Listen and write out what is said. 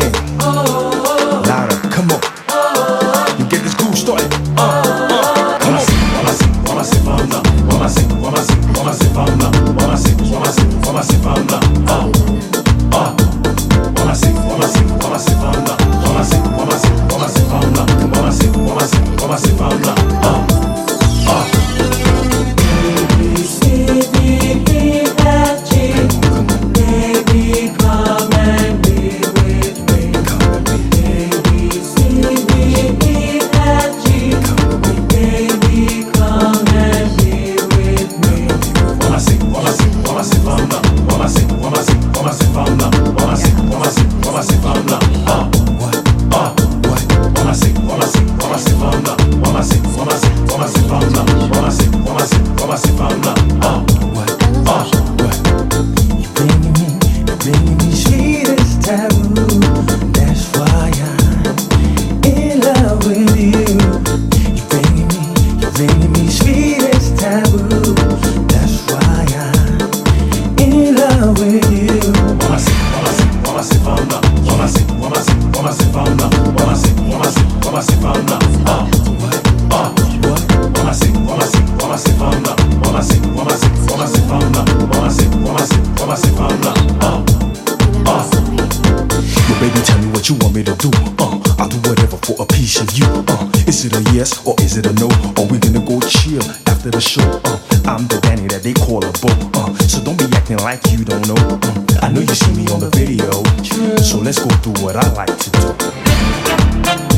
sing. Louder, come on. You get this groove started. Come on. Wama se fanda, wama se, wama se, wama. Mama se found up. Baby, tell me what you want me to do. Uh, I'll do whatever for a piece of you. Uh, is it a yes or is it a no? Are we gonna go chill after the show? Uh, I'm the Danny that they call a bo. Uh, so don't be acting like you don't know. Uh, I know you see me on the video, so let's go do what I like to do.